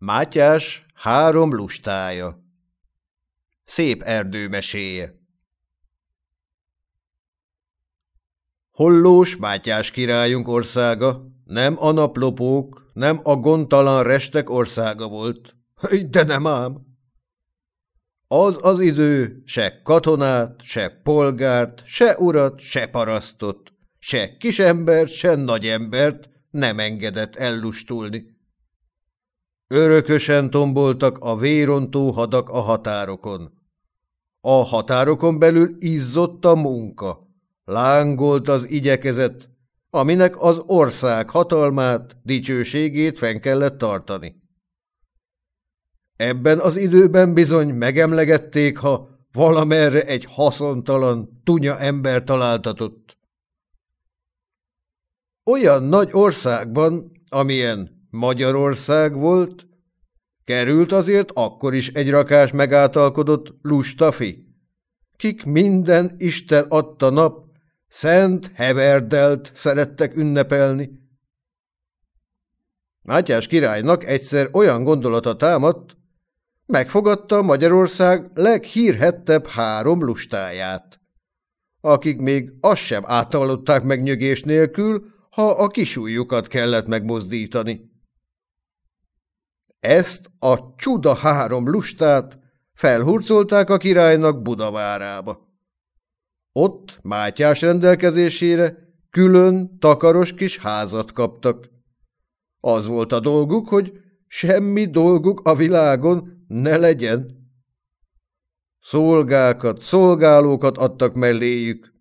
Mátyás három lustája Szép erdőmeséje Hollós Mátyás királyunk országa nem a naplopók, nem a gondtalan restek országa volt. De nem ám! Az az idő se katonát, se polgárt, se urat, se parasztot, se kisembert, se nagyembert nem engedett ellustulni. Örökösen tomboltak a vérontó hadak a határokon. A határokon belül izzott a munka, lángolt az igyekezet, aminek az ország hatalmát, dicsőségét fenn kellett tartani. Ebben az időben bizony megemlegették, ha valamerre egy haszontalan, tunya ember találtatott. Olyan nagy országban, amilyen Magyarország volt, került azért akkor is egy rakás megáltalkodott lustafi, kik minden Isten adta nap, szent heverdelt szerettek ünnepelni. Mátyás királynak egyszer olyan gondolata támadt, megfogadta Magyarország leghírhettebb három lustáját, akik még azt sem átallották meg nyögés nélkül, ha a kisújjukat kellett megmozdítani. Ezt a csuda három lustát felhurcolták a királynak Budavárába. Ott Mátyás rendelkezésére külön takaros kis házat kaptak. Az volt a dolguk, hogy semmi dolguk a világon ne legyen. Szolgákat, szolgálókat adtak melléjük,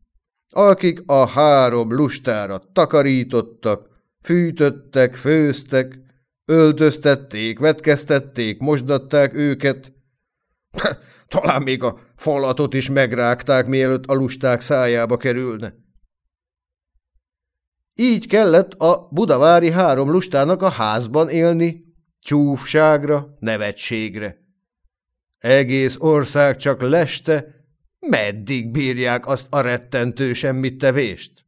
akik a három lustára takarítottak, fűtöttek, főztek, Öltöztették, vetkeztették, mosdatták őket. Talán még a falatot is megrágták, mielőtt a lusták szájába kerülne. Így kellett a budavári három lustának a házban élni, csúfságra, nevetségre. Egész ország csak leste, meddig bírják azt a rettentő semmit tevést?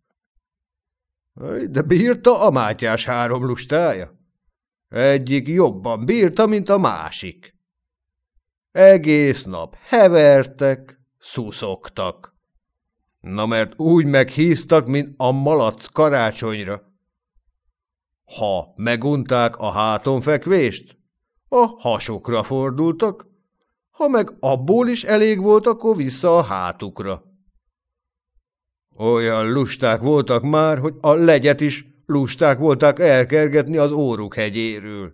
De bírta a Mátyás három lustája? Egyik jobban bírta, mint a másik. Egész nap hevertek, szuszogtak. Na mert úgy meghíztak, mint a malac karácsonyra. Ha megunták a háton fekvést, a hasukra fordultak, ha meg abból is elég volt, akkor vissza a hátukra. Olyan lusták voltak már, hogy a legyet is lusták voltak elkergetni az óruk hegyéről.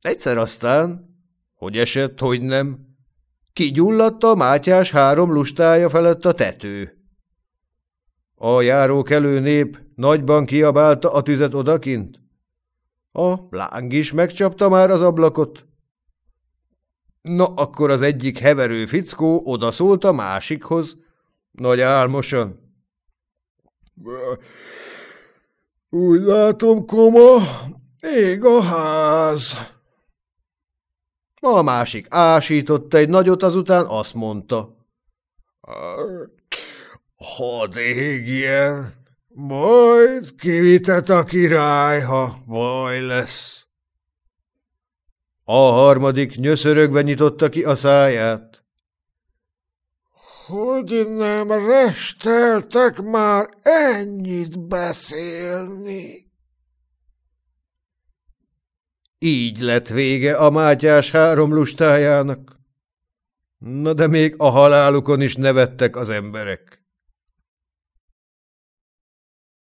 Egyszer aztán, hogy esett, hogy nem, kigyulladt a Mátyás három lustája felett a tető. A járókelő nép nagyban kiabálta a tüzet odakint. A láng is megcsapta már az ablakot. Na, akkor az egyik heverő fickó odaszólt a másikhoz, nagy álmosan. Úgy látom, koma, ég a ház. A másik ásította egy nagyot, azután azt mondta. Hadd égjen, majd kivitet a király, ha baj lesz. A harmadik nyöszörögve nyitotta ki a száját. Hogy nem resteltek már ennyit beszélni? Így lett vége a Mátyás három lustájának. Na de még a halálukon is nevettek az emberek.